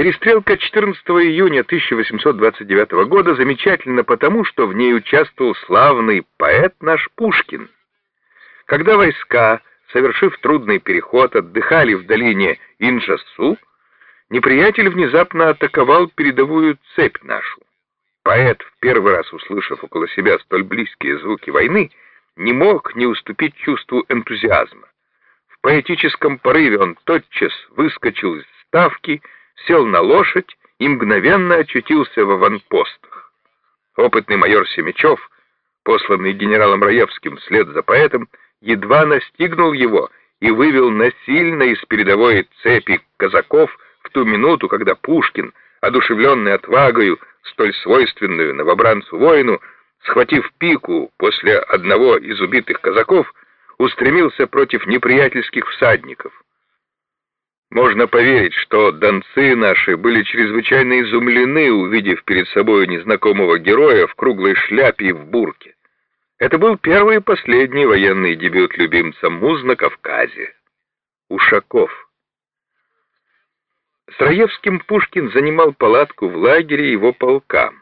Перестрелка 14 июня 1829 года замечательна потому, что в ней участвовал славный поэт наш Пушкин. Когда войска, совершив трудный переход, отдыхали в долине Инжасу, неприятель внезапно атаковал передовую цепь нашу. Поэт, в первый раз услышав около себя столь близкие звуки войны, не мог не уступить чувству энтузиазма. В поэтическом порыве он тотчас выскочил из ставки, сел на лошадь и мгновенно очутился в аванпостах. Опытный майор Семичев, посланный генералом Раевским вслед за поэтом, едва настигнул его и вывел насильно из передовой цепи казаков в ту минуту, когда Пушкин, одушевленный отвагою, столь свойственную новобранцу-воину, схватив пику после одного из убитых казаков, устремился против неприятельских всадников. Можно поверить, что донцы наши были чрезвычайно изумлены, увидев перед собой незнакомого героя в круглой шляпе и в бурке. Это был первый и последний военный дебют любимца Муз на Кавказе. Ушаков. С Раевским Пушкин занимал палатку в лагере его полка.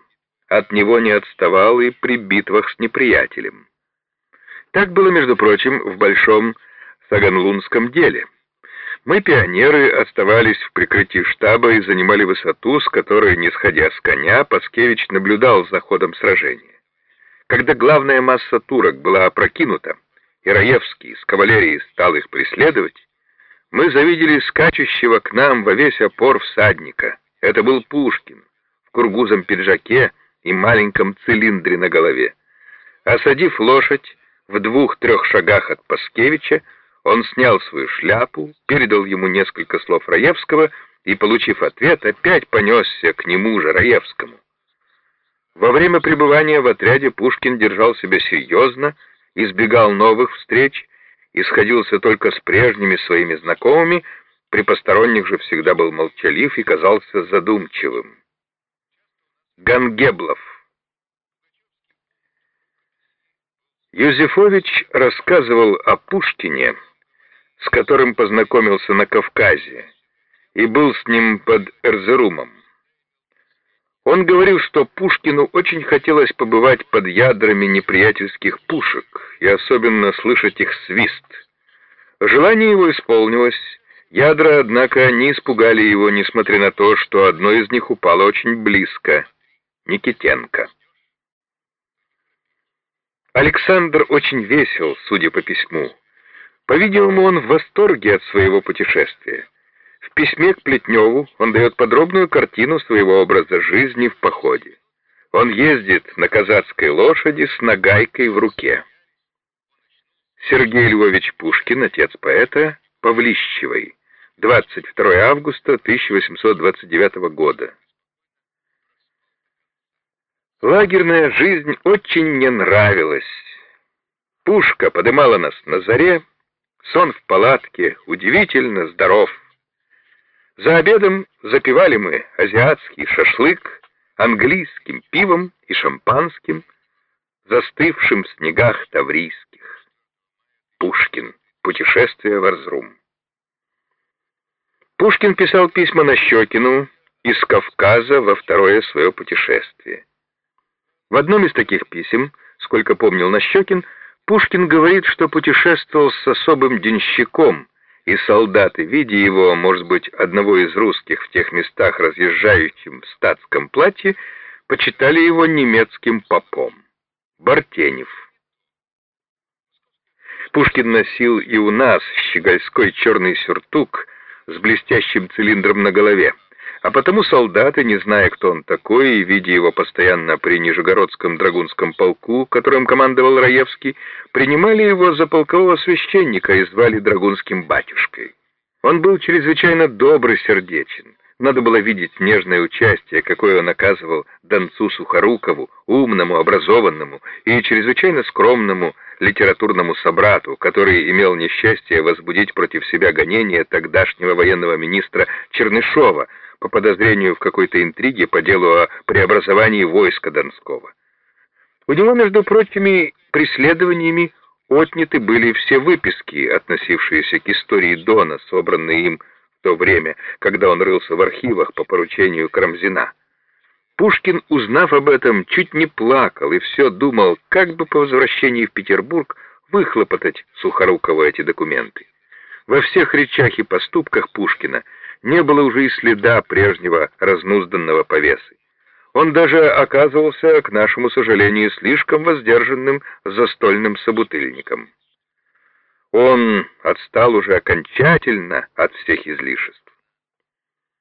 От него не отставал и при битвах с неприятелем. Так было, между прочим, в Большом Саганлунском деле. Мы, пионеры, оставались в прикрытии штаба и занимали высоту, с которой, не сходя с коня, Паскевич наблюдал за ходом сражения. Когда главная масса турок была опрокинута, и Раевский с кавалерией стал их преследовать, мы завидели скачущего к нам во весь опор всадника. Это был Пушкин в кургузом пиджаке и маленьком цилиндре на голове. Осадив лошадь в двух-трех шагах от Паскевича, он снял свою шляпу, передал ему несколько слов Раевского и, получив ответ, опять понесся к нему же, Раевскому. Во время пребывания в отряде Пушкин держал себя серьезно, избегал новых встреч и сходился только с прежними своими знакомыми, при посторонних же всегда был молчалив и казался задумчивым. Гангеблов Юзефович рассказывал о Пушкине, с которым познакомился на Кавказе, и был с ним под Эрзерумом. Он говорил, что Пушкину очень хотелось побывать под ядрами неприятельских пушек и особенно слышать их свист. Желание его исполнилось, ядра, однако, не испугали его, несмотря на то, что одно из них упало очень близко — Никитенко. Александр очень весел, судя по письму. По-видимому, он в восторге от своего путешествия. В письме к Плетневу он дает подробную картину своего образа жизни в походе. Он ездит на казацкой лошади с нагайкой в руке. Сергей Львович Пушкин, отец поэта, Павлищевой, 22 августа 1829 года. Лагерная жизнь очень мне нравилась. Пушка подымала нас на заре, сон в палатке удивительно здоров. За обедом запивали мы азиатский шашлык английским пивом и шампанским, застывшим в снегах таврийских. Пушкин. Путешествие в Арзрум. Пушкин писал письма Нащекину из Кавказа во второе свое путешествие. В одном из таких писем, сколько помнил Нащекин, Пушкин говорит, что путешествовал с особым денщиком, и солдаты, видя его, может быть, одного из русских в тех местах, разъезжающим в статском платье, почитали его немецким попом. Бартенев. Пушкин носил и у нас щегольской черный сюртук с блестящим цилиндром на голове. А потому солдаты, не зная, кто он такой, и видя его постоянно при Нижегородском драгунском полку, которым командовал Раевский, принимали его за полкового священника и звали драгунским батюшкой. Он был чрезвычайно добрый сердечен. Надо было видеть нежное участие, какое он оказывал Донцу Сухорукову, умному, образованному и чрезвычайно скромному литературному собрату, который имел несчастье возбудить против себя гонение тогдашнего военного министра Чернышова, по подозрению в какой-то интриге по делу о преобразовании войска Донского. У него, между прочими преследованиями, отняты были все выписки, относившиеся к истории Дона, собранные им в то время, когда он рылся в архивах по поручению Карамзина. Пушкин, узнав об этом, чуть не плакал и все думал, как бы по возвращении в Петербург выхлопотать Сухорукову эти документы. Во всех речах и поступках Пушкина не было уже и следа прежнего разнузданного повесы. Он даже оказывался, к нашему сожалению, слишком воздержанным застольным собутыльником. Он отстал уже окончательно от всех излишеств.